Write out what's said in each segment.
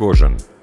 Олег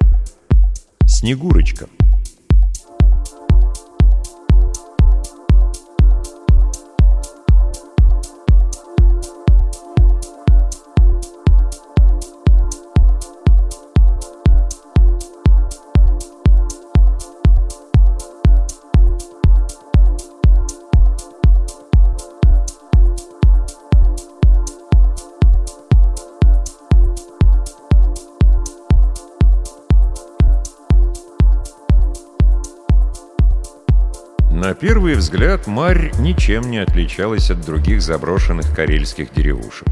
взгляд Марь ничем не отличалась от других заброшенных карельских деревушек.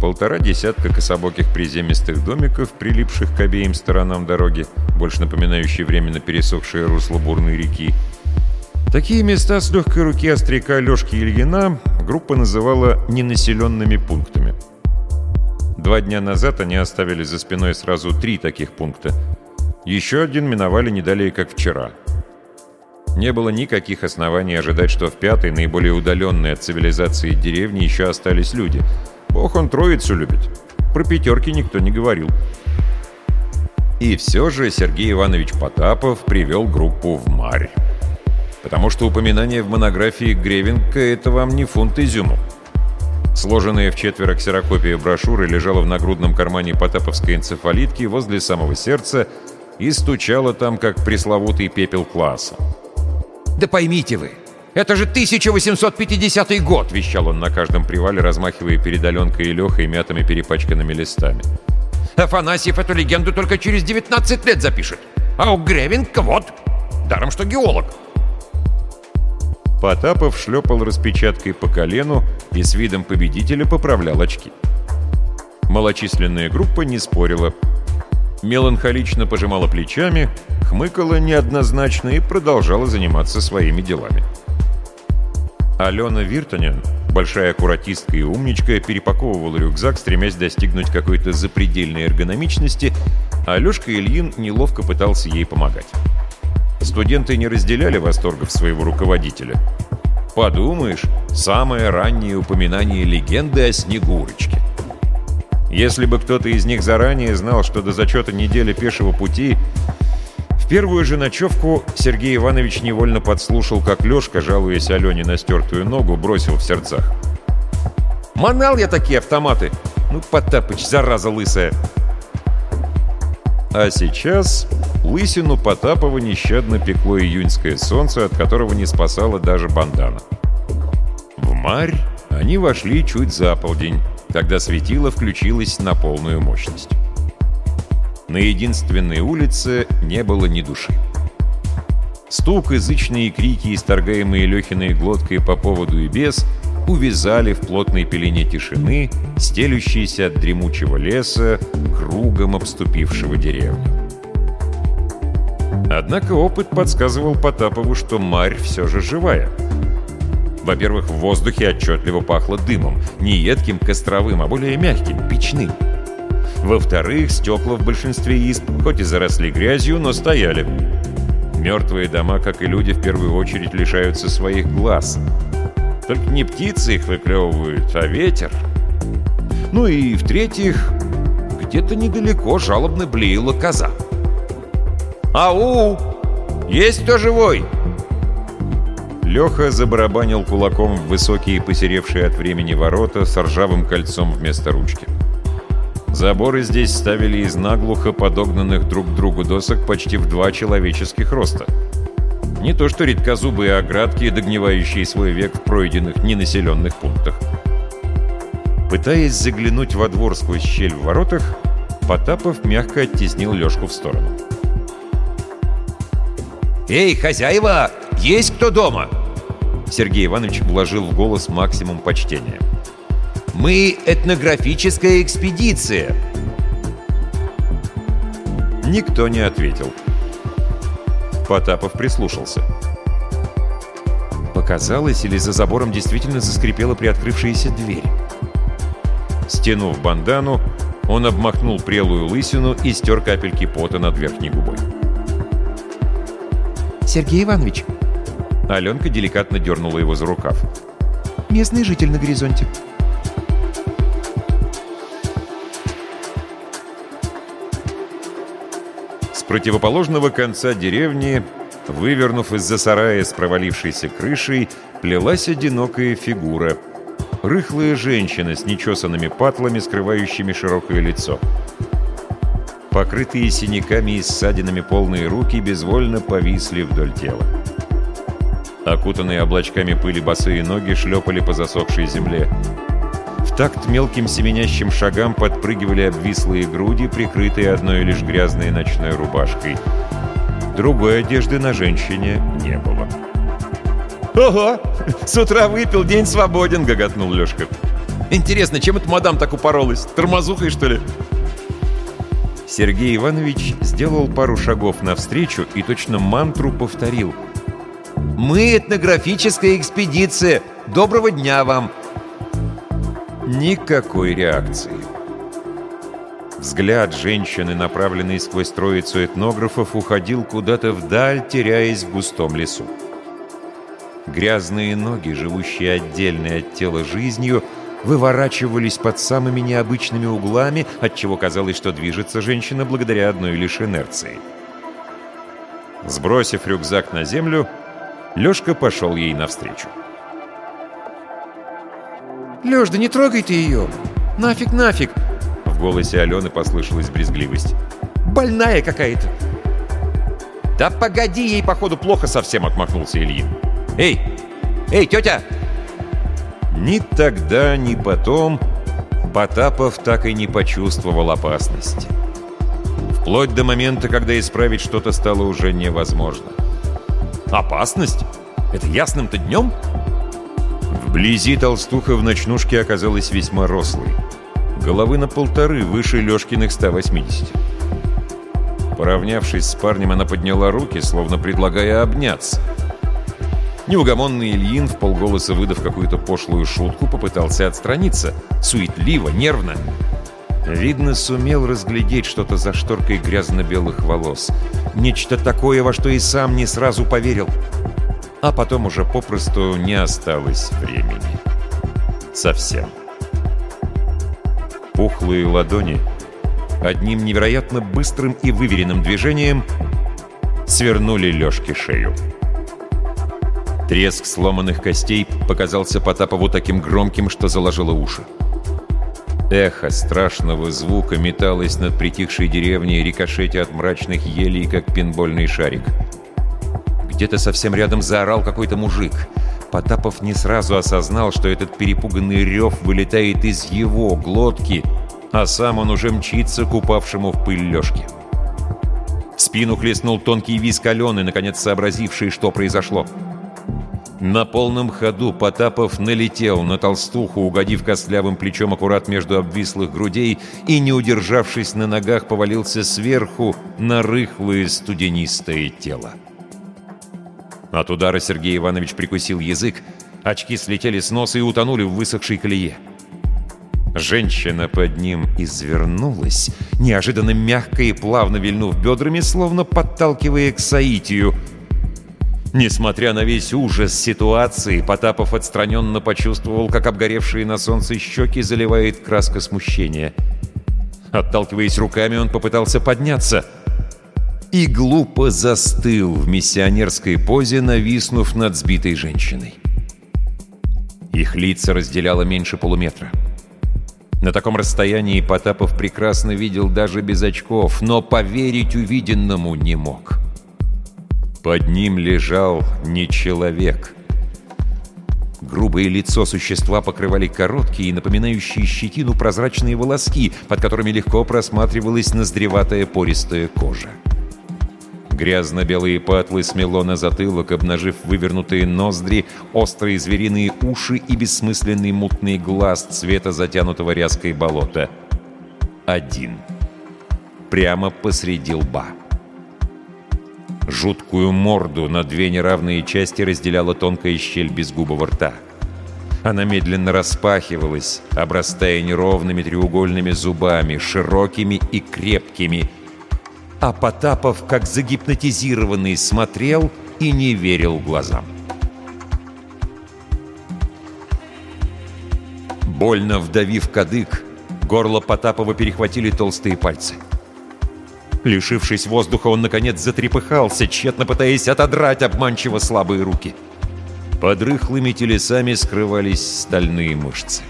Полтора десятка кособоких приземистых домиков, прилипших к обеим сторонам дороги, больше напоминающие временно пересохшие русло бурной реки. Такие места с легкой руки остряка Лешки Ильина группа называла «ненаселенными пунктами». Два дня назад они оставили за спиной сразу три таких пункта. Еще один миновали не далее, как вчера – не было никаких оснований ожидать, что в пятой, наиболее удаленной от цивилизации деревне еще остались люди. Бог он троицу любит. Про пятерки никто не говорил. И все же Сергей Иванович Потапов привел группу в Марь. Потому что упоминание в монографии Гревенко — это вам не фунт изюму. Сложенная в четверо ксерокопия брошюры лежала в нагрудном кармане потаповской энцефалитки возле самого сердца и стучала там, как пресловутый пепел класса. «Да поймите вы, это же 1850 год!» — вещал он на каждом привале, размахивая перед Аленкой и Лехой мятыми перепачканными листами. «Афанасьев эту легенду только через 19 лет запишет, а у Гревенко вот, даром что геолог». Потапов шлепал распечаткой по колену и с видом победителя поправлял очки. Малочисленная группа не спорила. Меланхолично пожимала плечами — хмыкала неоднозначно и продолжала заниматься своими делами. Алена Виртонен, большая аккуратистка и умничка, перепаковывала рюкзак, стремясь достигнуть какой-то запредельной эргономичности, а Алешка Ильин неловко пытался ей помогать. Студенты не разделяли восторгов своего руководителя. Подумаешь, самое раннее упоминание легенды о Снегурочке. Если бы кто-то из них заранее знал, что до зачета недели пешего пути первую же ночевку Сергей Иванович невольно подслушал, как Лёшка, жалуясь Алене на стертую ногу, бросил в сердцах. «Манал я такие автоматы! Ну, Потапыч, зараза лысая!» А сейчас лысину Потапова нещадно пекло июньское солнце, от которого не спасала даже бандана. В Марь они вошли чуть за полдень, когда светило включилось на полную мощность. На единственной улице не было ни души. Стук, язычные крики, исторгаемые Лехиной глоткой по поводу и без, увязали в плотной пелене тишины, стелющейся от дремучего леса, кругом обступившего деревню. Однако опыт подсказывал Потапову, что Марь все же живая. Во-первых, в воздухе отчетливо пахло дымом, не едким костровым, а более мягким, печным. Во-вторых, стекла в большинстве изб, хоть и заросли грязью, но стояли. Мертвые дома, как и люди, в первую очередь лишаются своих глаз. Только не птицы их выклевывают, а ветер. Ну и в-третьих, где-то недалеко жалобно блеяла коза. «Ау! Есть кто живой?» Леха забарабанил кулаком в высокие посеревшие от времени ворота с ржавым кольцом вместо ручки. Заборы здесь ставили из наглухо подогнанных друг к другу досок почти в два человеческих роста. Не то что редкозубые оградки, догнивающие свой век в пройденных ненаселенных пунктах. Пытаясь заглянуть во двор сквозь щель в воротах, Потапов мягко оттеснил Лёшку в сторону. «Эй, хозяева, есть кто дома?» Сергей Иванович вложил в голос максимум почтения. Мы этнографическая экспедиция!» Никто не ответил. Потапов прислушался. Показалось, или за забором действительно заскрипела приоткрывшаяся дверь. Стянув бандану, он обмахнул прелую лысину и стер капельки пота над верхней губой. «Сергей Иванович!» Аленка деликатно дернула его за рукав. «Местный житель на горизонте». С противоположного конца деревни, вывернув из-за сарая с провалившейся крышей, плелась одинокая фигура. Рыхлая женщина с нечесанными патлами, скрывающими широкое лицо. Покрытые синяками и ссадинами полные руки безвольно повисли вдоль тела. Окутанные облачками пыли босые ноги шлепали по засохшей земле. В такт мелким семенящим шагам подпрыгивали обвислые груди, прикрытые одной лишь грязной ночной рубашкой. Другой одежды на женщине не было. «Ого! С утра выпил, день свободен!» — гоготнул Лёшка. «Интересно, чем эта мадам так упоролась? Тормозухой, что ли?» Сергей Иванович сделал пару шагов навстречу и точно мантру повторил. «Мы этнографическая экспедиция! Доброго дня вам!» Никакой реакции. Взгляд женщины, направленный сквозь троицу этнографов, уходил куда-то вдаль, теряясь в густом лесу. Грязные ноги, живущие отдельно от тела жизнью, выворачивались под самыми необычными углами, отчего казалось, что движется женщина благодаря одной лишь инерции. Сбросив рюкзак на землю, Лёшка пошел ей навстречу. Лёш, да не трогай ты ее! Нафиг, нафиг! В голосе Алены послышалась брезгливость. Больная какая-то! «Да погоди, ей, походу, плохо совсем!» — отмахнулся Ильин. «Эй! Эй, тетя!» Ни тогда, ни потом Потапов так и не почувствовал опасности. Вплоть до момента, когда исправить что-то стало уже невозможно. «Опасность? Это ясным-то днем?» Вблизи толстуха в ночнушке оказалась весьма рослой. Головы на полторы выше Лёшкиных 180. Поравнявшись с парнем, она подняла руки, словно предлагая обняться. Неугомонный Ильин, в полголоса выдав какую-то пошлую шутку, попытался отстраниться. Суетливо, нервно. Видно, сумел разглядеть что-то за шторкой грязно-белых волос. Нечто такое, во что и сам не сразу поверил. А потом уже попросту не осталось времени. Совсем. Пухлые ладони одним невероятно быстрым и выверенным движением свернули Лёшке шею. Треск сломанных костей показался Потапову таким громким, что заложило уши. Эхо страшного звука металось над притихшей деревней, рикошете от мрачных елей, как пинбольный шарик. Где-то совсем рядом заорал какой-то мужик. Потапов не сразу осознал, что этот перепуганный рев вылетает из его глотки, а сам он уже мчится к упавшему в пыль Лёшке. В спину хлестнул тонкий виск Алены, наконец сообразивший, что произошло. На полном ходу Потапов налетел на толстуху, угодив костлявым плечом аккурат между обвислых грудей и, не удержавшись на ногах, повалился сверху на рыхлое студенистое тело. От удара Сергей Иванович прикусил язык, очки слетели с носа и утонули в высохшей колее. Женщина под ним извернулась, неожиданно мягко и плавно вильнув бедрами, словно подталкивая к соитию — Несмотря на весь ужас ситуации, Потапов отстраненно почувствовал, как обгоревшие на солнце щеки заливает краска смущения. Отталкиваясь руками, он попытался подняться и глупо застыл в миссионерской позе, нависнув над сбитой женщиной. Их лица разделяло меньше полуметра. На таком расстоянии Потапов прекрасно видел даже без очков, но поверить увиденному не мог. — под ним лежал не человек. Грубое лицо существа покрывали короткие и напоминающие щетину прозрачные волоски, под которыми легко просматривалась ноздреватая пористая кожа. Грязно-белые патлы смело на затылок, обнажив вывернутые ноздри, острые звериные уши и бессмысленный мутный глаз цвета затянутого ряской болота. Один. Прямо посреди лба. Жуткую морду на две неравные части разделяла тонкая щель безгубого рта. Она медленно распахивалась, обрастая неровными треугольными зубами, широкими и крепкими. А Потапов, как загипнотизированный, смотрел и не верил глазам. Больно вдавив кадык, горло Потапова перехватили толстые пальцы. Лишившись воздуха, он, наконец, затрепыхался, тщетно пытаясь отодрать обманчиво слабые руки. Под рыхлыми телесами скрывались стальные мышцы.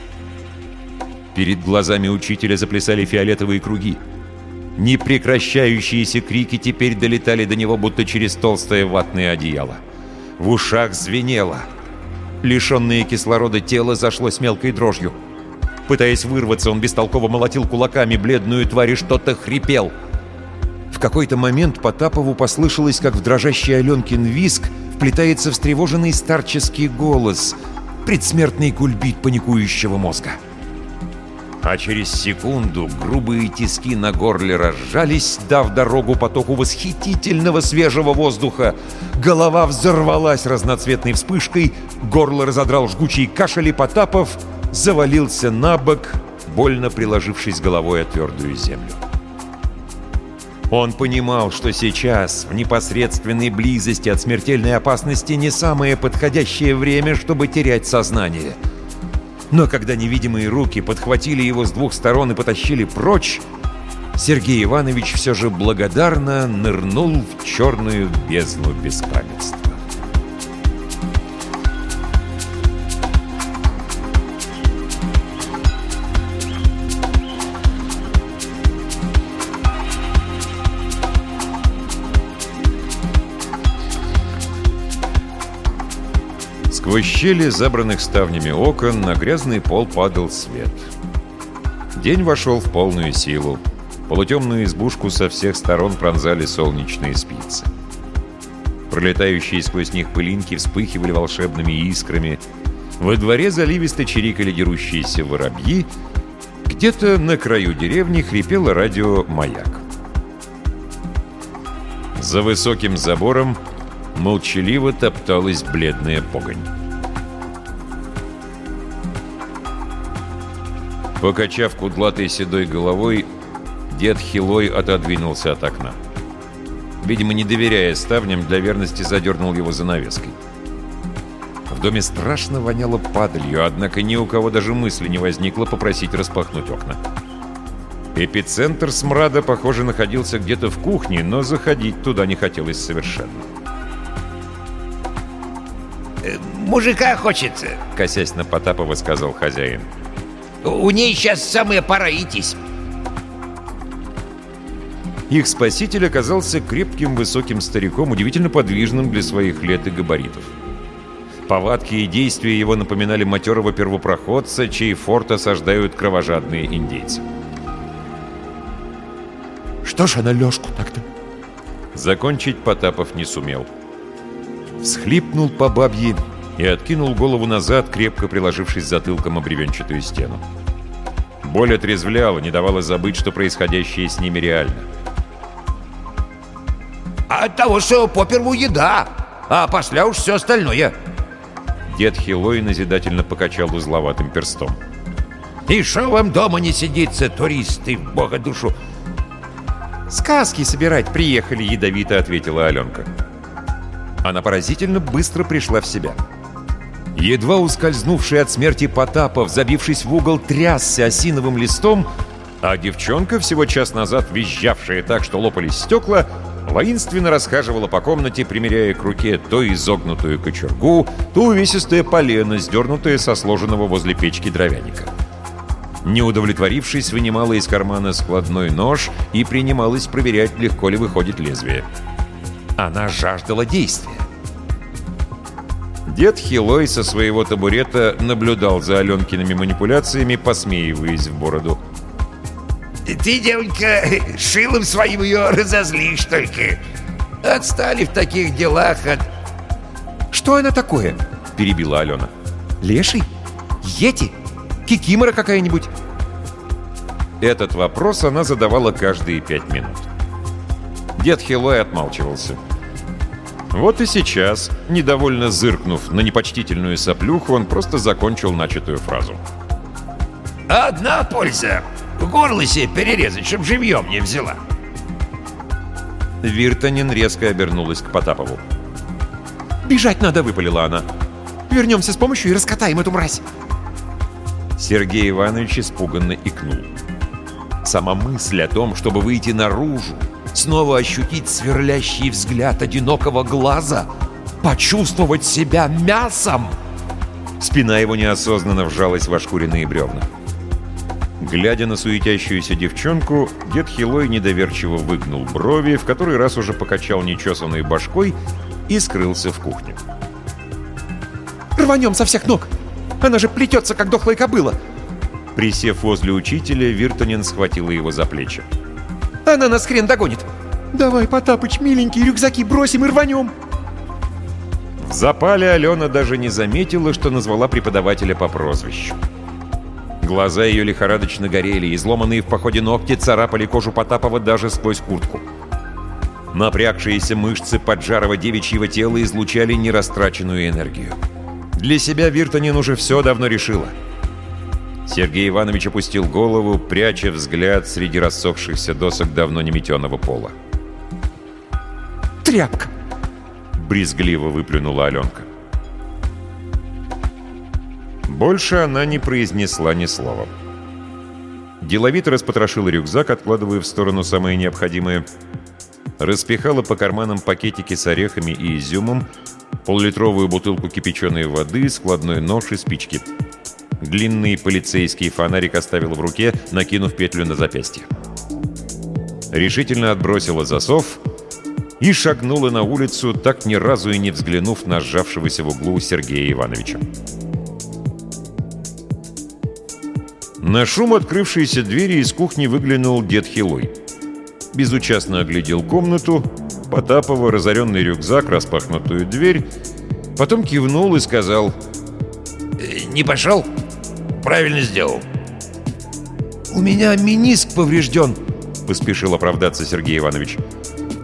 Перед глазами учителя заплясали фиолетовые круги. Непрекращающиеся крики теперь долетали до него, будто через толстое ватное одеяло. В ушах звенело. Лишенное кислорода тело зашло с мелкой дрожью. Пытаясь вырваться, он бестолково молотил кулаками бледную тварь и что-то хрипел. Какой-то момент Потапову послышалось, как в дрожащий Аленкин виск вплетается встревоженный старческий голос, предсмертный кульбит паникующего мозга. А через секунду грубые тиски на горле разжались, дав дорогу потоку восхитительного свежего воздуха. Голова взорвалась разноцветной вспышкой, горло разодрал жгучий кашель и Потапов завалился на бок, больно приложившись головой о твердую землю. Он понимал, что сейчас, в непосредственной близости от смертельной опасности, не самое подходящее время, чтобы терять сознание. Но когда невидимые руки подхватили его с двух сторон и потащили прочь, Сергей Иванович все же благодарно нырнул в черную бездну беспамятства. Сквозь щели, забранных ставнями окон, на грязный пол падал свет. День вошел в полную силу. Полутемную избушку со всех сторон пронзали солнечные спицы. Пролетающие сквозь них пылинки вспыхивали волшебными искрами. Во дворе заливисто чирикали дерущиеся воробьи. Где-то на краю деревни хрипело радио «Маяк». За высоким забором молчаливо топталась бледная погонь. Покачав кудлатой седой головой, дед Хилой отодвинулся от окна. Видимо, не доверяя ставням, для верности задернул его занавеской. В доме страшно воняло падалью, однако ни у кого даже мысли не возникло попросить распахнуть окна. Эпицентр смрада, похоже, находился где-то в кухне, но заходить туда не хотелось совершенно. Э, «Мужика хочется», — косясь на Потапова, сказал хозяин. «У ней сейчас самая пора идтись». Их спаситель оказался крепким высоким стариком, удивительно подвижным для своих лет и габаритов. Повадки и действия его напоминали матерого первопроходца, чей форт осаждают кровожадные индейцы. Что ж она Лёшку так-то? Закончить Потапов не сумел. Всхлипнул по бабье и откинул голову назад, крепко приложившись затылком об бревенчатую стену. Боль отрезвляла, не давала забыть, что происходящее с ними реально. А от того, что поперву еда, а после уж все остальное. Дед Хилой назидательно покачал узловатым перстом. И что вам дома не сидится, туристы, в бога душу? «Сказки собирать приехали», — ядовито ответила Аленка. Она поразительно быстро пришла в себя. Едва ускользнувший от смерти Потапов, забившись в угол, трясся осиновым листом, а девчонка, всего час назад визжавшая так, что лопались стекла, воинственно расхаживала по комнате, примеряя к руке то изогнутую кочергу, то увесистое полено, сдернутое со сложенного возле печки дровяника. Не удовлетворившись, вынимала из кармана складной нож и принималась проверять, легко ли выходит лезвие. Она жаждала действия. Дед Хилой со своего табурета наблюдал за Аленкиными манипуляциями, посмеиваясь в бороду. Ты, девонька, шилом своим ее разозлишь только. Отстали в таких делах от... Что она такое? Перебила Алена. Леший? Йети? Кикимора какая-нибудь? Этот вопрос она задавала каждые пять минут. Дед Хилой отмалчивался. Вот и сейчас, недовольно зыркнув на непочтительную соплюху, он просто закончил начатую фразу. Одна польза. Горло себе перерезать, чтоб живьем не взяла. Виртанин резко обернулась к Потапову. «Бежать надо!» — выпалила она. «Вернемся с помощью и раскатаем эту мразь!» Сергей Иванович испуганно икнул. Сама мысль о том, чтобы выйти наружу, снова ощутить сверлящий взгляд одинокого глаза, почувствовать себя мясом. Спина его неосознанно вжалась в ошкуренные бревна. Глядя на суетящуюся девчонку, дед Хилой недоверчиво выгнул брови, в который раз уже покачал нечесанной башкой и скрылся в кухне. «Рванем со всех ног! Она же плетется, как дохлая кобыла!» Присев возле учителя, Виртонин схватила его за плечи. «Она нас хрен догонит! Давай, Потапыч, миленький, рюкзаки бросим и рванем!» В запале Алена даже не заметила, что назвала преподавателя по прозвищу. Глаза ее лихорадочно горели, изломанные в походе ногти царапали кожу Потапова даже сквозь куртку. Напрягшиеся мышцы поджарого девичьего тела излучали нерастраченную энергию. Для себя Виртонин уже все давно решила. Сергей Иванович опустил голову, пряча взгляд среди рассохшихся досок давно неметенного пола. «Тряпка!» — брезгливо выплюнула Аленка. Больше она не произнесла ни слова. Деловито распотрошила рюкзак, откладывая в сторону самое необходимое. Распихала по карманам пакетики с орехами и изюмом, Поллитровую бутылку кипяченой воды, складной нож и спички. Длинный полицейский фонарик оставил в руке, накинув петлю на запястье. Решительно отбросила засов и шагнула на улицу, так ни разу и не взглянув на сжавшегося в углу Сергея Ивановича. На шум открывшейся двери из кухни выглянул дед Хилой. Безучастно оглядел комнату, Потапова, разоренный рюкзак, распахнутую дверь, потом кивнул и сказал «Э, «Не пошел? Правильно сделал». «У меня миниск поврежден», — поспешил оправдаться Сергей Иванович.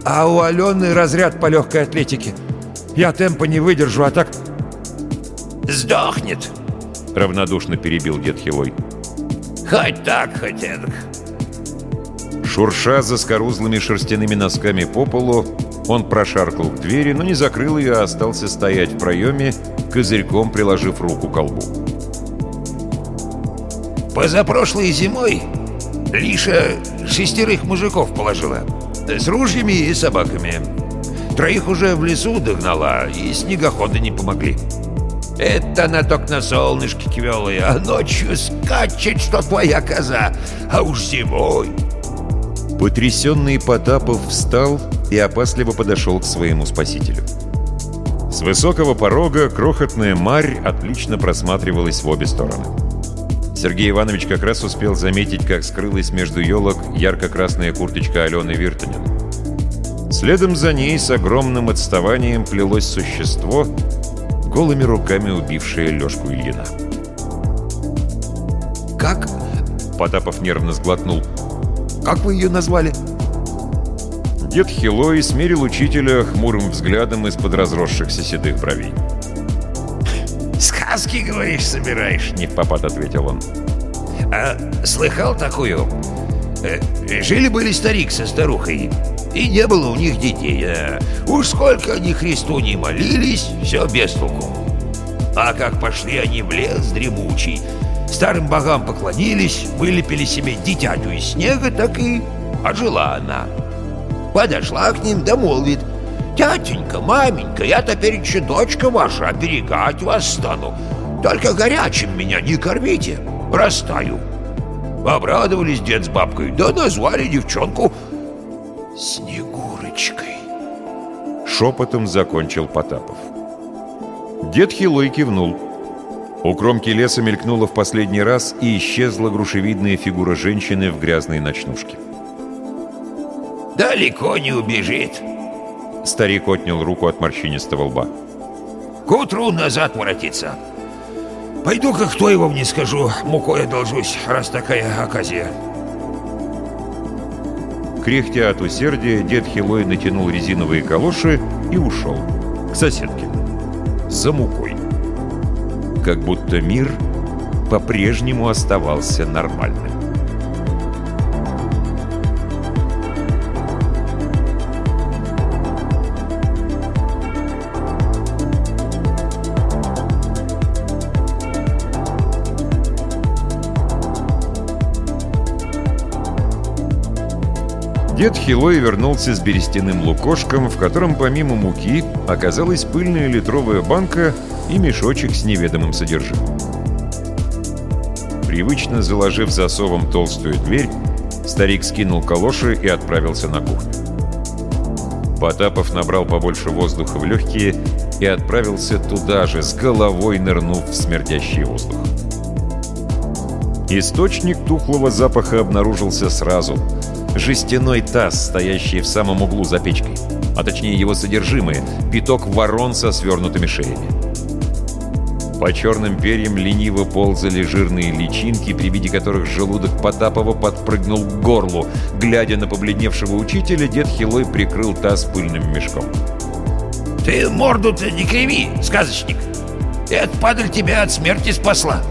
«А у Алены разряд по легкой атлетике. Я темпа не выдержу, а так...» «Сдохнет», — равнодушно перебил дед Хилой. «Хоть так, хоть эдак». Шурша за скорузлыми шерстяными носками по полу, он прошаркал к двери, но не закрыл ее, а остался стоять в проеме, козырьком приложив руку к колбу. Позапрошлой зимой Лиша шестерых мужиков положила. С ружьями и собаками. Троих уже в лесу догнала, и снегоходы не помогли. Это она только на солнышке квелая, а ночью скачет, что твоя коза, а уж зимой Потрясенный Потапов встал и опасливо подошел к своему спасителю. С высокого порога крохотная марь отлично просматривалась в обе стороны. Сергей Иванович как раз успел заметить, как скрылась между елок ярко-красная курточка Алены Виртанин. Следом за ней с огромным отставанием плелось существо, голыми руками убившее Лешку Ильина. «Как?» Потапов нервно сглотнул. Как вы ее назвали?» Дед Хилой смерил учителя хмурым взглядом из-под разросшихся седых бровей. «Сказки, говоришь, собираешь?» — не в попад ответил он. «А слыхал такую? Э, Жили-были старик со старухой, и не было у них детей. А уж сколько они Христу не молились, все без толку. А как пошли они в лес дремучий, Старым богам поклонились, вылепили себе дитятю из снега, так и ожила она. Подошла к ним, да молвит, «Тятенька, маменька, я теперь еще дочка ваша, оберегать вас стану. Только горячим меня не кормите, растаю». Обрадовались дед с бабкой, да назвали девчонку Снегурочкой. Шепотом закончил Потапов. Дед Хилой кивнул. У кромки леса мелькнула в последний раз и исчезла грушевидная фигура женщины в грязной ночнушке. «Далеко не убежит!» Старик отнял руку от морщинистого лба. «К утру назад воротится. Пойду-ка к его не скажу, мукой одолжусь, раз такая оказия». Кряхтя от усердия, дед Хилой натянул резиновые калоши и ушел. К соседке. За мукой как будто мир по-прежнему оставался нормальным. Дед Хилой вернулся с берестяным лукошком, в котором помимо муки оказалась пыльная литровая банка и мешочек с неведомым содержимым. Привычно заложив засовом толстую дверь, старик скинул калоши и отправился на кухню. Потапов набрал побольше воздуха в легкие и отправился туда же, с головой нырнув в смердящий воздух. Источник тухлого запаха обнаружился сразу. Жестяной таз, стоящий в самом углу за печкой. А точнее его содержимое — пяток ворон со свернутыми шеями. По черным перьям лениво ползали жирные личинки, при виде которых желудок Потапова подпрыгнул к горлу. Глядя на побледневшего учителя, дед Хилой прикрыл таз пыльным мешком. «Ты морду-то не криви, сказочник! Эта падаль тебя от смерти спасла!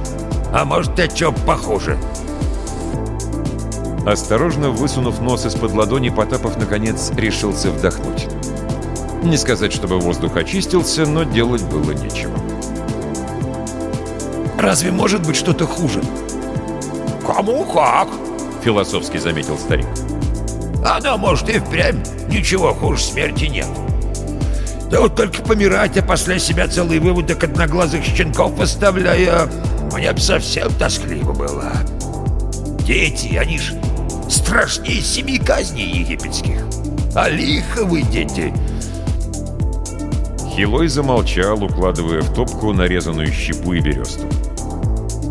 А может, от чего похуже?» Осторожно высунув нос из-под ладони, Потапов, наконец, решился вдохнуть. Не сказать, чтобы воздух очистился, но делать было нечего. Разве может быть что-то хуже? Кому как? Философски заметил старик. Оно, может, и впрямь ничего хуже смерти нет. Да вот только помирать, а после себя целый выводок одноглазых щенков поставляя, мне бы совсем тоскливо было. Дети, они ж страшнее семи казней египетских. А лиховы дети — Хилой замолчал, укладывая в топку нарезанную щепу и бересту.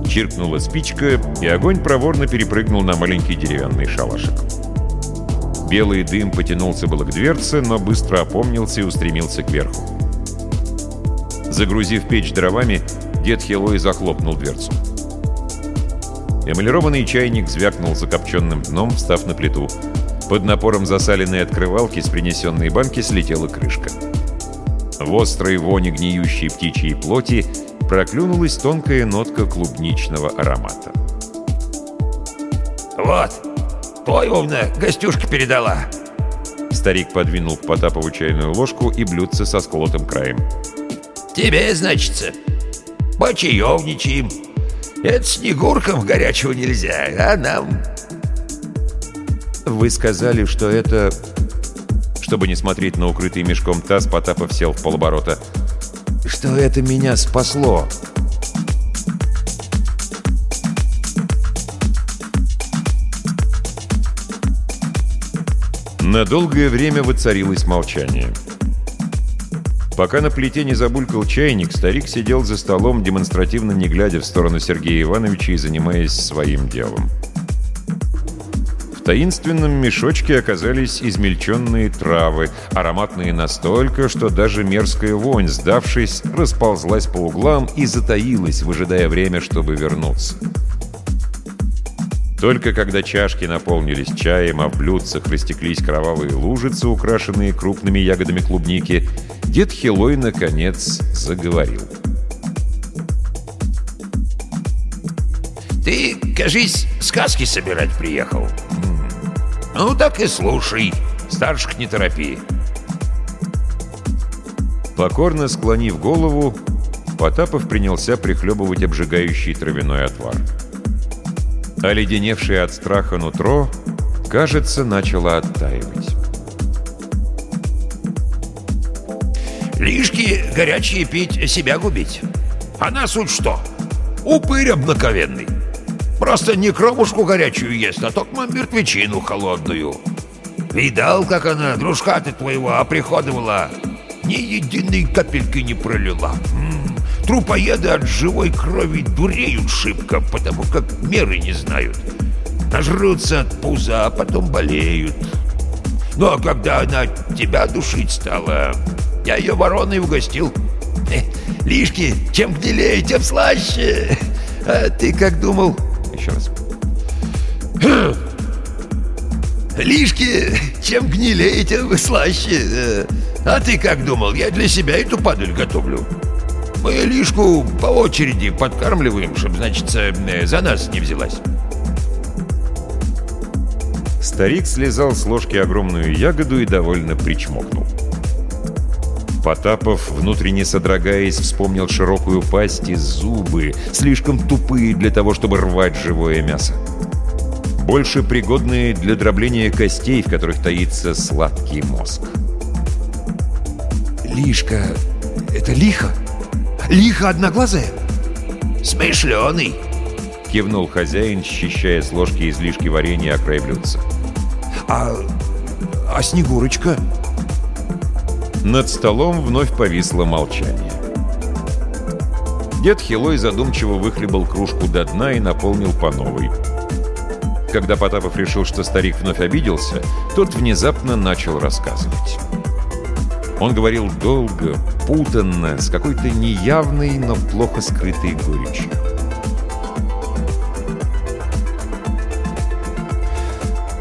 Чиркнула спичка, и огонь проворно перепрыгнул на маленький деревянный шалашик. Белый дым потянулся было к дверце, но быстро опомнился и устремился кверху. Загрузив печь дровами, дед Хилой захлопнул дверцу. Эмалированный чайник звякнул закопченным дном, встав на плиту. Под напором засаленной открывалки с принесенной банки слетела крышка. В острой воне гниющей птичьей плоти проклюнулась тонкая нотка клубничного аромата. «Вот, Тойвовна гостюшка передала!» Старик подвинул к Потапову чайную ложку и блюдце со сколотым краем. «Тебе, значится, почаевничаем. Это снегуркам горячего нельзя, а нам...» «Вы сказали, что это чтобы не смотреть на укрытый мешком таз, Потапов сел в полоборота. «Что это меня спасло?» На долгое время воцарилось молчание. Пока на плите не забулькал чайник, старик сидел за столом, демонстративно не глядя в сторону Сергея Ивановича и занимаясь своим делом таинственном мешочке оказались измельченные травы, ароматные настолько, что даже мерзкая вонь, сдавшись, расползлась по углам и затаилась, выжидая время, чтобы вернуться. Только когда чашки наполнились чаем, а в блюдцах растеклись кровавые лужицы, украшенные крупными ягодами клубники, дед Хилой, наконец, заговорил. «Ты, кажись, сказки собирать приехал?» «Ну так и слушай, старших не торопи». Покорно склонив голову, Потапов принялся прихлебывать обжигающий травяной отвар. Оледеневшее от страха нутро, кажется, начало оттаивать. «Лишки горячие пить, себя губить. А на суть что? Упырь обнаковенный. Просто не кровушку горячую ест, а только мертвечину холодную. Видал, как она дружка ты твоего оприходовала? Ни единой капельки не пролила. М -м, трупоеды от живой крови дуреют шибко, потому как меры не знают. Нажрутся от пуза, а потом болеют. Ну а когда она тебя душить стала, я ее вороной угостил. Э, лишки, чем гнилее, тем слаще. А ты как думал, еще раз. Лишки, чем гнилее, тем слаще. А ты как думал, я для себя эту падаль готовлю? Мы лишку по очереди подкармливаем, чтобы, значит, за нас не взялась. Старик слезал с ложки огромную ягоду и довольно причмокнул. Потапов, внутренне содрогаясь, вспомнил широкую пасть и зубы, слишком тупые для того, чтобы рвать живое мясо. больше пригодные для дробления костей, в которых таится сладкий мозг. Лишка... Это лихо? Лихо одноглазая? Смышленый. Кивнул хозяин, счищая с ложки излишки варенья о край блюдца. А... а Снегурочка? Над столом вновь повисло молчание. Дед Хилой задумчиво выхлебал кружку до дна и наполнил по новой. Когда Потапов решил, что старик вновь обиделся, тот внезапно начал рассказывать. Он говорил долго, путанно, с какой-то неявной, но плохо скрытой горечью.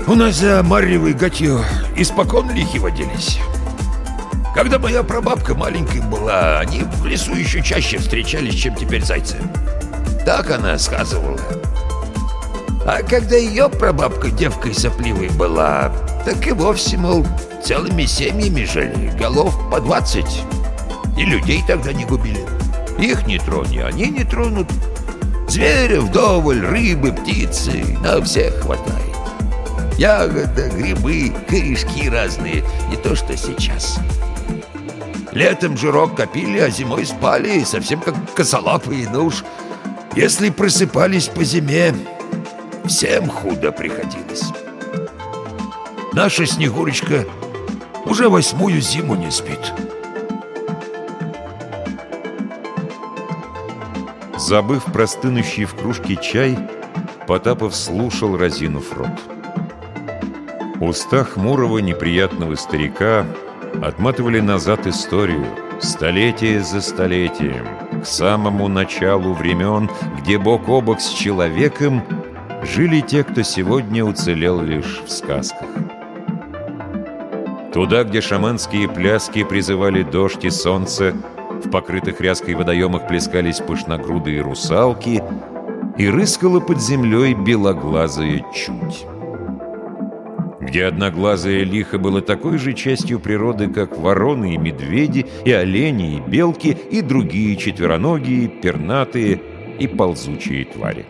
У нас за Марьевой гатью испокон лихи водились. Когда моя прабабка маленькой была, они в лесу еще чаще встречались, чем теперь зайцы. Так она сказывала. А когда ее прабабка девкой сопливой была, так и вовсе, мол, целыми семьями жили, голов по двадцать. И людей тогда не губили. Их не трони, они не тронут. Зверя вдоволь, рыбы, птицы, на всех хватает. Ягода, грибы, корешки разные, не то что сейчас. Летом жирок копили, а зимой спали, совсем как косолапые, но уж если просыпались по зиме, всем худо приходилось. Наша Снегурочка уже восьмую зиму не спит. Забыв простынущий в кружке чай, Потапов слушал, разинув рот. Уста хмурого неприятного старика отматывали назад историю, столетие за столетием, к самому началу времен, где бок о бок с человеком жили те, кто сегодня уцелел лишь в сказках. Туда, где шаманские пляски призывали дождь и солнце, в покрытых ряской водоемах плескались пышногрудые русалки и рыскала под землей белоглазая чуть где одноглазое лихо было такой же частью природы, как вороны и медведи, и олени, и белки, и другие четвероногие, пернатые и ползучие твари.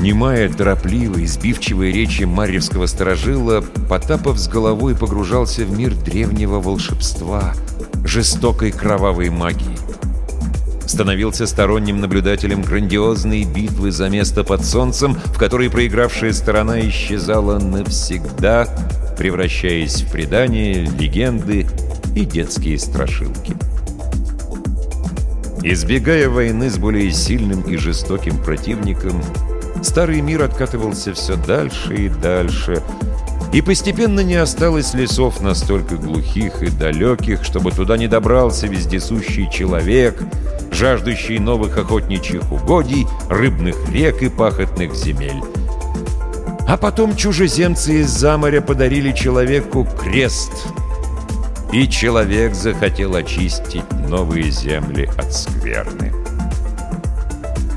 Внимая торопливой, сбивчивой речи Марьевского сторожила, Потапов с головой погружался в мир древнего волшебства, жестокой кровавой магии становился сторонним наблюдателем грандиозной битвы за место под солнцем, в которой проигравшая сторона исчезала навсегда, превращаясь в предания, легенды и детские страшилки. Избегая войны с более сильным и жестоким противником, старый мир откатывался все дальше и дальше, и постепенно не осталось лесов настолько глухих и далеких, чтобы туда не добрался вездесущий человек — жаждущий новых охотничьих угодий, рыбных рек и пахотных земель. А потом чужеземцы из-за моря подарили человеку крест. И человек захотел очистить новые земли от скверны.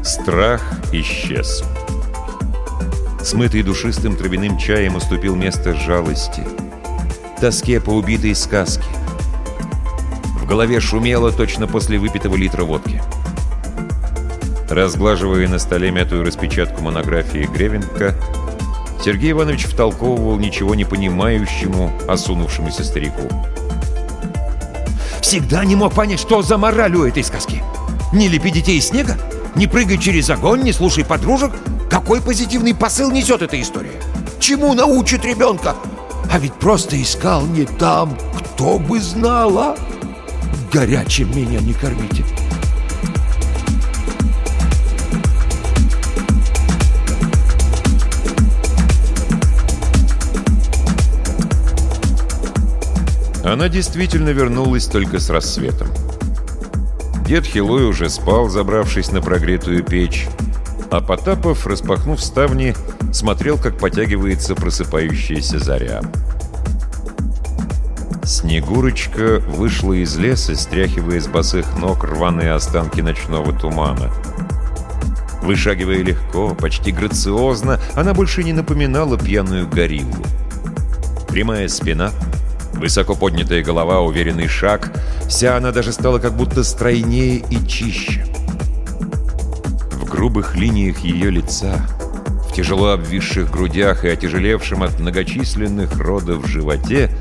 Страх исчез. Смытый душистым травяным чаем уступил место жалости, тоске по убитой сказке, в голове шумело точно после выпитого литра водки. Разглаживая на столе мятую распечатку монографии Гревенко, Сергей Иванович втолковывал ничего не понимающему, осунувшемуся старику. «Всегда не мог понять, что за мораль у этой сказки. Не лепи детей из снега, не прыгай через огонь, не слушай подружек. Какой позитивный посыл несет эта история? Чему научит ребенка? А ведь просто искал не там, кто бы знал, а?» горячим меня не кормите. Она действительно вернулась только с рассветом. Дед Хилой уже спал, забравшись на прогретую печь, а Потапов, распахнув ставни, смотрел, как потягивается просыпающаяся заря. Снегурочка вышла из леса, стряхивая с босых ног рваные останки ночного тумана. Вышагивая легко, почти грациозно, она больше не напоминала пьяную гориллу. Прямая спина, высоко поднятая голова, уверенный шаг — вся она даже стала как будто стройнее и чище. Грубых линиях ее лица, в тяжело обвисших грудях и отяжелевшем от многочисленных родов животе,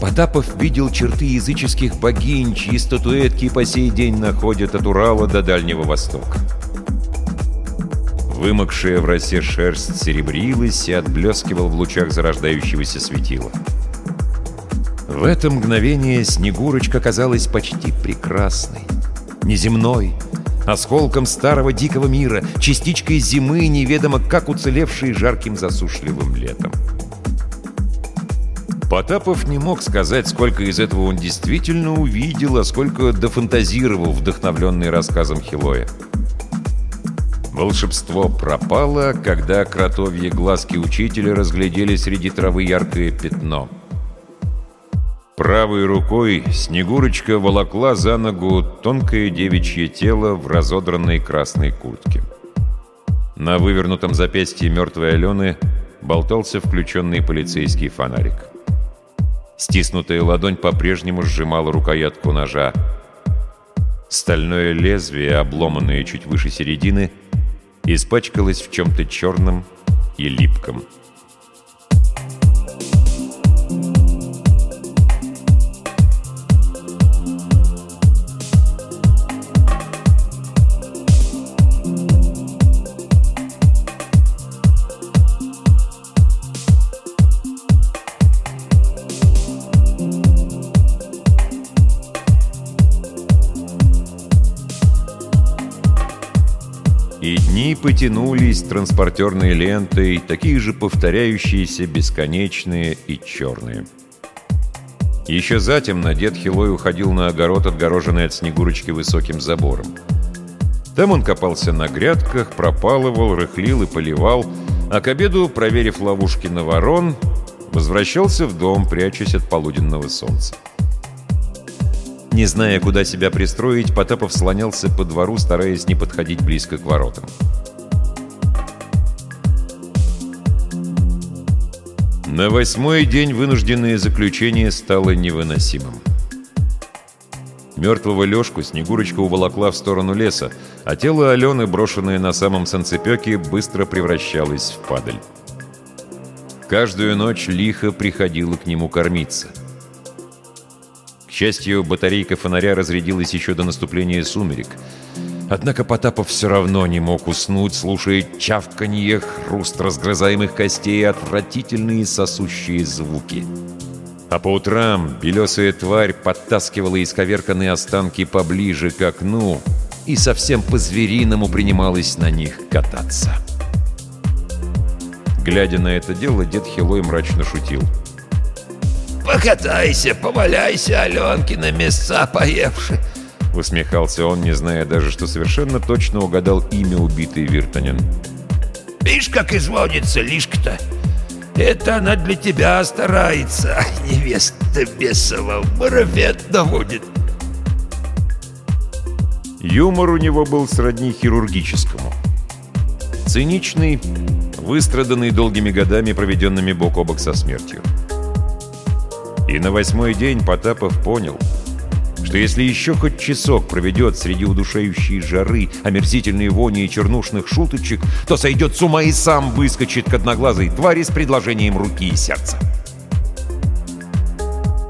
Потапов видел черты языческих богинь, чьи статуэтки по сей день находят от Урала до Дальнего Востока. Вымокшая в росе шерсть серебрилась и отблескивал в лучах зарождающегося светила. В это мгновение Снегурочка казалась почти прекрасной, неземной, осколком старого дикого мира, частичкой зимы, неведомо как уцелевшей жарким засушливым летом. Потапов не мог сказать, сколько из этого он действительно увидел, а сколько дофантазировал, вдохновленный рассказом Хилоя. Волшебство пропало, когда кротовьи глазки учителя разглядели среди травы яркое пятно — Правой рукой Снегурочка волокла за ногу тонкое девичье тело в разодранной красной куртке. На вывернутом запястье мертвой Алены болтался включенный полицейский фонарик. Стиснутая ладонь по-прежнему сжимала рукоятку ножа. Стальное лезвие, обломанное чуть выше середины, испачкалось в чем-то черном и липком. Потянулись транспортерной лентой, такие же повторяющиеся, бесконечные и черные. Еще затем на дед Хилой уходил на огород, отгороженный от Снегурочки высоким забором. Там он копался на грядках, пропалывал, рыхлил и поливал, а к обеду, проверив ловушки на ворон, возвращался в дом, прячась от полуденного солнца. Не зная, куда себя пристроить, Потапов слонялся по двору, стараясь не подходить близко к воротам. На восьмой день вынужденное заключение стало невыносимым. Мертвого Лешку Снегурочка уволокла в сторону леса, а тело Алены, брошенное на самом санцепёке, быстро превращалось в падаль. Каждую ночь лихо приходила к нему кормиться. К счастью, батарейка фонаря разрядилась еще до наступления сумерек — Однако Потапов все равно не мог уснуть, слушая чавканье, хруст разгрызаемых костей и отвратительные сосущие звуки. А по утрам белесая тварь подтаскивала исковерканные останки поближе к окну и совсем по-звериному принималась на них кататься. Глядя на это дело, дед Хилой мрачно шутил. «Покатайся, поваляйся, Аленки на места поевши. — усмехался он, не зная даже, что совершенно точно угадал имя убитой Виртанин. «Видишь, как изводится лишка-то? Это она для тебя старается, а невеста бесова марафет доводит». Юмор у него был сродни хирургическому. Циничный, выстраданный долгими годами, проведенными бок о бок со смертью. И на восьмой день Потапов понял — что если еще хоть часок проведет среди удушающей жары, омерзительной вони и чернушных шуточек, то сойдет с ума и сам выскочит к одноглазой твари с предложением руки и сердца.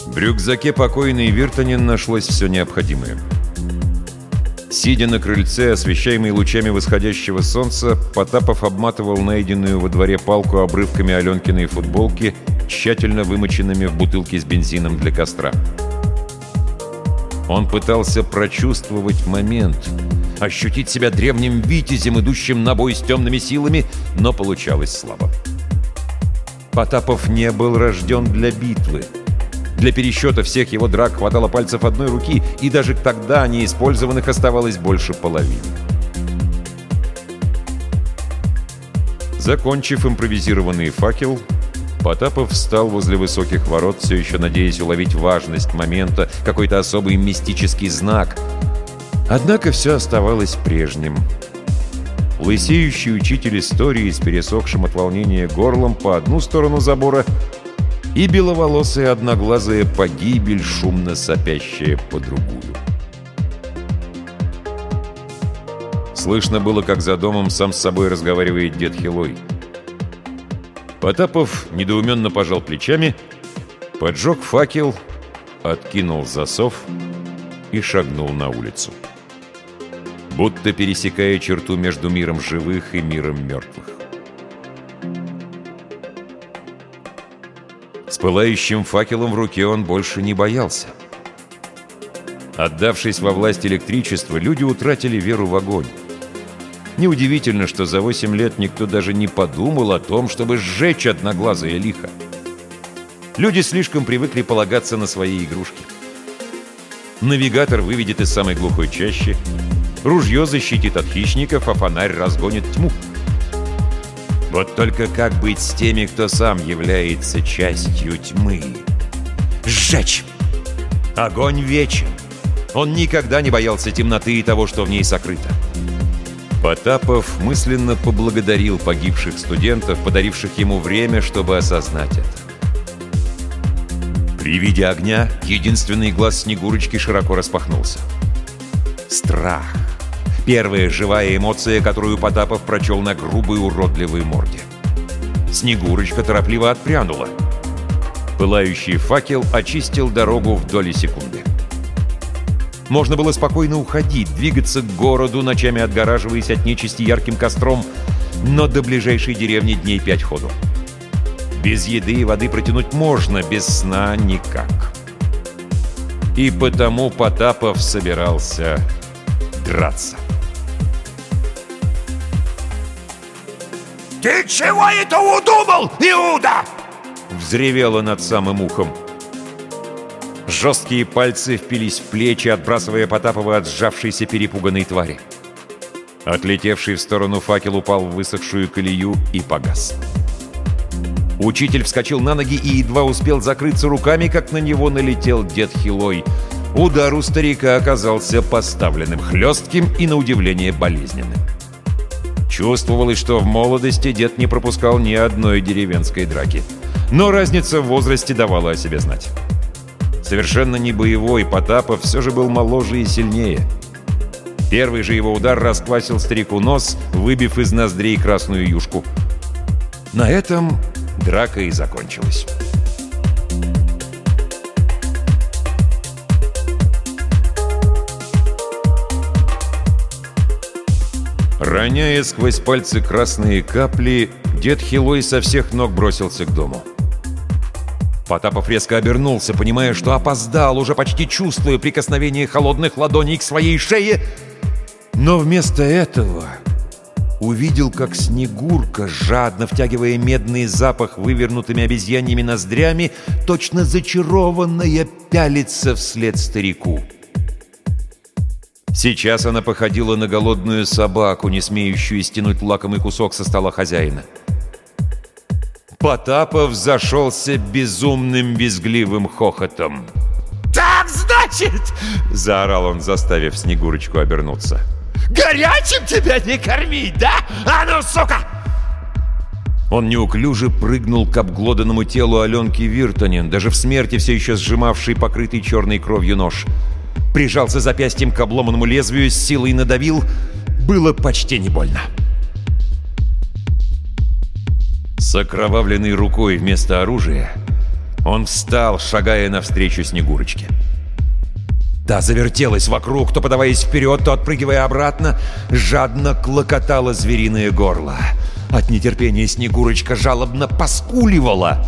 В рюкзаке покойной Виртанин нашлось все необходимое. Сидя на крыльце, освещаемый лучами восходящего солнца, Потапов обматывал найденную во дворе палку обрывками Аленкиной футболки, тщательно вымоченными в бутылке с бензином для костра. Он пытался прочувствовать момент, ощутить себя древним витязем, идущим на бой с темными силами, но получалось слабо. Потапов не был рожден для битвы. Для пересчета всех его драк хватало пальцев одной руки, и даже тогда неиспользованных оставалось больше половины. Закончив импровизированный факел, Потапов встал возле высоких ворот, все еще надеясь уловить важность момента, какой-то особый мистический знак. Однако все оставалось прежним. Лысеющий учитель истории с пересохшим от волнения горлом по одну сторону забора и беловолосая одноглазая погибель, шумно сопящая по другую. Слышно было, как за домом сам с собой разговаривает дед Хилой. Потапов недоуменно пожал плечами, поджег факел, откинул засов и шагнул на улицу. Будто пересекая черту между миром живых и миром мертвых. Пылающим факелом в руке он больше не боялся. Отдавшись во власть электричества, люди утратили веру в огонь. Неудивительно, что за 8 лет никто даже не подумал о том, чтобы сжечь одноглазое лихо. Люди слишком привыкли полагаться на свои игрушки. Навигатор выведет из самой глухой чащи, ружье защитит от хищников, а фонарь разгонит тьму. Вот только как быть с теми, кто сам является частью тьмы? Сжечь! Огонь вечен. Он никогда не боялся темноты и того, что в ней сокрыто. Потапов мысленно поблагодарил погибших студентов, подаривших ему время, чтобы осознать это. При виде огня единственный глаз Снегурочки широко распахнулся. Страх. Первая живая эмоция, которую Потапов прочел на грубой уродливой морде. Снегурочка торопливо отпрянула. Пылающий факел очистил дорогу в доли секунды. Можно было спокойно уходить, двигаться к городу, ночами отгораживаясь от нечисти ярким костром, но до ближайшей деревни дней пять ходу. Без еды и воды протянуть можно, без сна никак. И потому Потапов собирался драться. «Ты чего это удумал, Иуда?» Взревело над самым ухом. Жесткие пальцы впились в плечи, отбрасывая Потапова от сжавшейся перепуганной твари. Отлетевший в сторону факел упал в высохшую колею и погас. Учитель вскочил на ноги и едва успел закрыться руками, как на него налетел дед Хилой. Удар у старика оказался поставленным, хлестким и, на удивление, болезненным. Чувствовалось, что в молодости дед не пропускал ни одной деревенской драки. Но разница в возрасте давала о себе знать. Совершенно не боевой Потапов все же был моложе и сильнее. Первый же его удар расквасил старику нос, выбив из ноздрей красную юшку. На этом драка и закончилась. Роняя сквозь пальцы красные капли, дед Хилой со всех ног бросился к дому. Потапов резко обернулся, понимая, что опоздал, уже почти чувствуя прикосновение холодных ладоней к своей шее. Но вместо этого увидел, как Снегурка, жадно втягивая медный запах вывернутыми обезьяньями ноздрями, точно зачарованная пялится вслед старику. Сейчас она походила на голодную собаку, не смеющую стянуть лакомый кусок со стола хозяина. Потапов зашелся безумным визгливым хохотом. «Так, значит!» — заорал он, заставив Снегурочку обернуться. «Горячим тебя не кормить, да? А ну, сука!» Он неуклюже прыгнул к обглоданному телу Аленки Виртонен, даже в смерти все еще сжимавший покрытый черной кровью нож. Прижался запястьем к обломанному лезвию, с силой надавил. Было почти не больно. С окровавленной рукой вместо оружия он встал, шагая навстречу Снегурочке. Та завертелась вокруг, то подаваясь вперед, то отпрыгивая обратно, жадно клокотало звериное горло. От нетерпения Снегурочка жалобно поскуливала.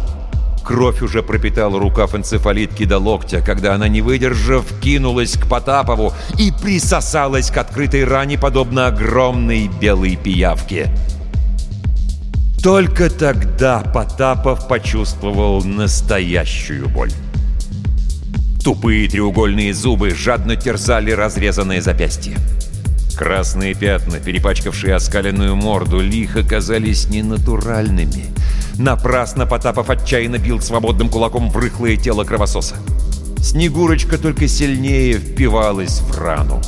Кровь уже пропитала рукав энцефалитки до локтя, когда она, не выдержав, кинулась к Потапову и присосалась к открытой ране, подобно огромной белой пиявке. Только тогда Потапов почувствовал настоящую боль. Тупые треугольные зубы жадно терзали разрезанное запястье. Красные пятна, перепачкавшие оскаленную морду, лихо казались ненатуральными. Напрасно Потапов отчаянно бил свободным кулаком в рыхлое тело кровососа. Снегурочка только сильнее впивалась в рану.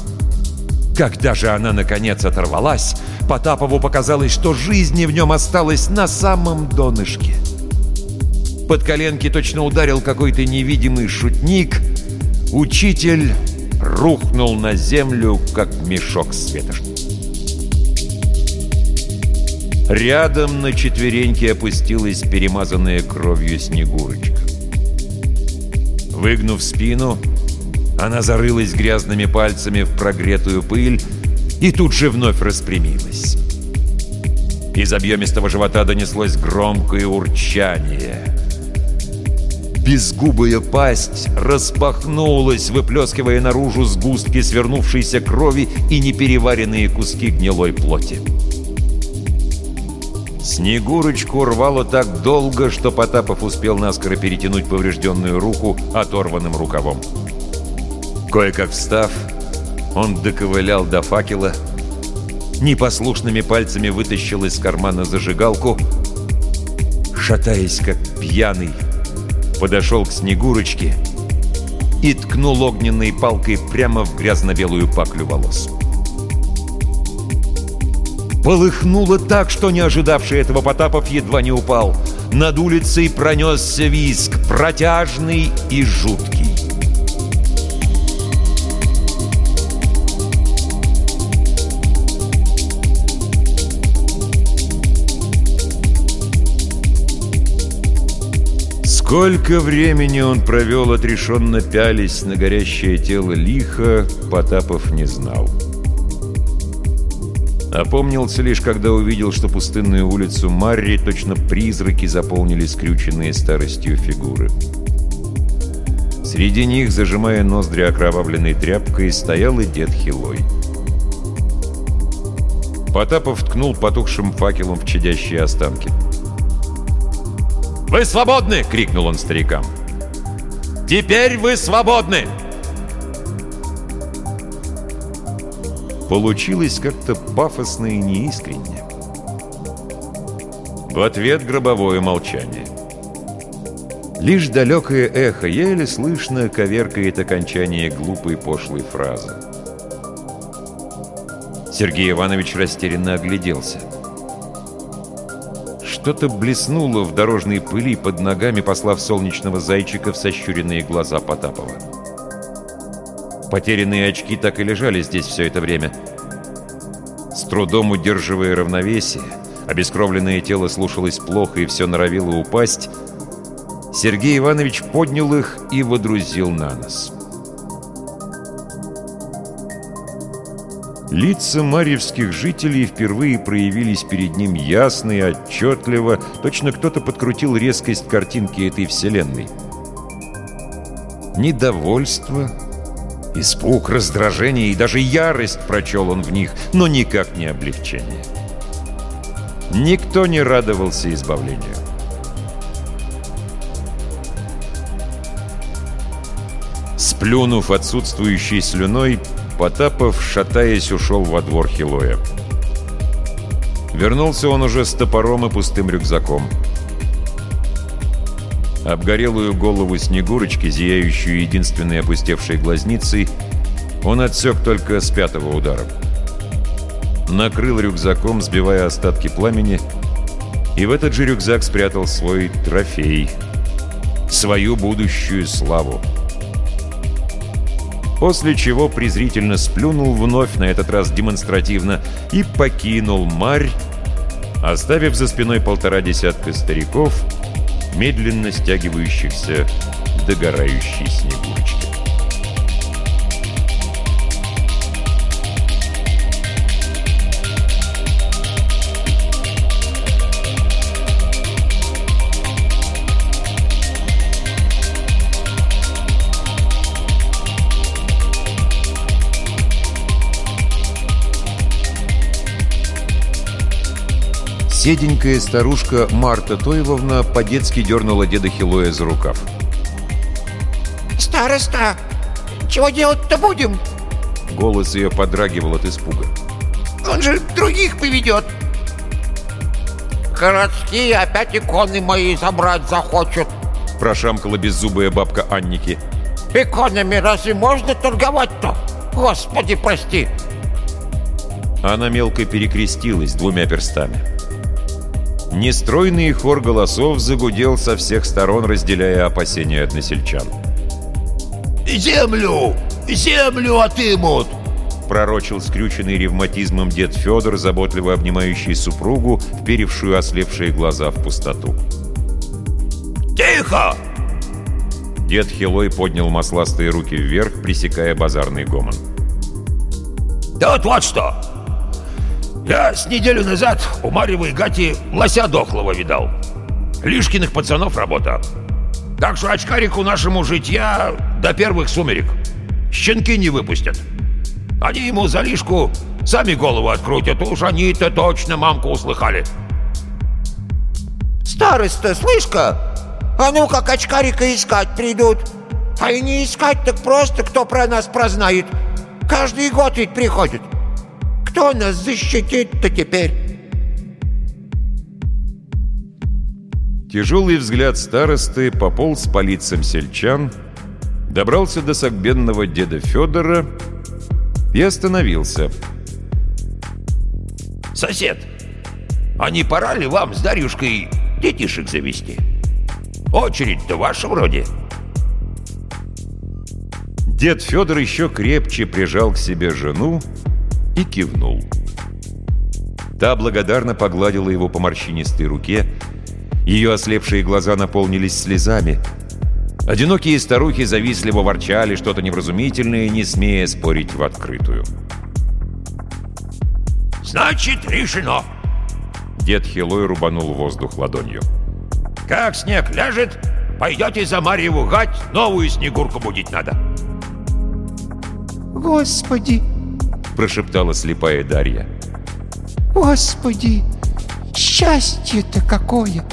Когда же она, наконец, оторвалась, Потапову показалось, что жизни в нем осталось на самом донышке. Под коленки точно ударил какой-то невидимый шутник. Учитель рухнул на землю, как мешок с ветошью. Рядом на четвереньки опустилась перемазанная кровью Снегурочка. Выгнув спину, она зарылась грязными пальцами в прогретую пыль и тут же вновь распрямилась. Из объемистого живота донеслось громкое урчание. Безгубая пасть распахнулась, выплескивая наружу сгустки свернувшейся крови и непереваренные куски гнилой плоти. Снегурочку рвало так долго, что Потапов успел наскоро перетянуть поврежденную руку оторванным рукавом. Кое-как встав, он доковылял до факела, непослушными пальцами вытащил из кармана зажигалку, шатаясь как пьяный, подошел к Снегурочке и ткнул огненной палкой прямо в грязно-белую паклю волос. Полыхнуло так, что не ожидавший этого Потапов едва не упал. Над улицей пронесся виск, протяжный и жуткий. Сколько времени он провел, отрешенно пялись на горящее тело лиха, Потапов не знал. Опомнился лишь, когда увидел, что пустынную улицу Марри точно призраки заполнили скрюченные старостью фигуры. Среди них, зажимая ноздри окровавленной тряпкой, стоял и дед Хилой. Потапов ткнул потухшим факелом в чадящие останки. «Вы свободны!» — крикнул он старикам. «Теперь вы свободны!» Получилось как-то пафосно и неискренне. В ответ гробовое молчание. Лишь далекое эхо еле слышно коверкает окончание глупой пошлой фразы. Сергей Иванович растерянно огляделся. Что-то блеснуло в дорожной пыли под ногами, послав солнечного зайчика в сощуренные глаза Потапова. Потерянные очки так и лежали здесь все это время. С трудом удерживая равновесие, обескровленное тело слушалось плохо и все норовило упасть, Сергей Иванович поднял их и водрузил на нос. Лица марьевских жителей впервые проявились перед ним ясно и отчетливо, точно кто-то подкрутил резкость картинки этой вселенной. Недовольство, испуг, раздражение и даже ярость прочел он в них, но никак не облегчение. Никто не радовался избавлению. Сплюнув отсутствующей слюной, Потапов, шатаясь, ушел во двор Хилоя. Вернулся он уже с топором и пустым рюкзаком. Обгорелую голову Снегурочки, зияющую единственной опустевшей глазницей, он отсек только с пятого удара. Накрыл рюкзаком, сбивая остатки пламени, и в этот же рюкзак спрятал свой трофей, свою будущую славу после чего презрительно сплюнул вновь, на этот раз демонстративно, и покинул Марь, оставив за спиной полтора десятка стариков, медленно стягивающихся догорающей снегурочке. Седенькая старушка Марта Тоевовна по-детски дернула деда Хилоя за рукав. «Староста, чего делать-то будем?» Голос ее подрагивал от испуга. «Он же других поведет!» «Городские опять иконы мои забрать захочут!» Прошамкала беззубая бабка Анники. «Иконами разве можно торговать-то? Господи, прости!» Она мелко перекрестилась двумя перстами. Нестройный хор голосов загудел со всех сторон, разделяя опасения от насельчан. «Землю! Землю отымут! пророчил скрюченный ревматизмом дед Федор, заботливо обнимающий супругу, вперевшую ослепшие глаза в пустоту. «Тихо!» Дед Хилой поднял масластые руки вверх, пресекая базарный гомон. «Да вот вот что! Я с неделю назад у Марьевой Гати лося дохлого видал. Лишкиных пацанов работа. Так что очкарику нашему житья до первых сумерек. Щенки не выпустят. Они ему за лишку сами голову открутят, уж они-то точно мамку услыхали. Староста, слышь-ка, а ну как очкарика искать придут. А и не искать так просто, кто про нас прознает. Каждый год ведь приходит. Кто нас защитит-то теперь? Тяжелый взгляд старосты пополз по лицам сельчан, добрался до согбенного деда Федора и остановился. Сосед, а не пора ли вам с Дарюшкой детишек завести? Очередь-то ваша вроде. Дед Федор еще крепче прижал к себе жену и кивнул. Та благодарно погладила его по морщинистой руке, ее ослепшие глаза наполнились слезами. Одинокие старухи завистливо ворчали что-то невразумительное, не смея спорить в открытую. «Значит, решено!» Дед Хилой рубанул воздух ладонью. «Как снег ляжет, пойдете за Марьеву гать, новую снегурку будить надо!» Господи, Прошептала слепая Дарья. Господи, счастье-то какое!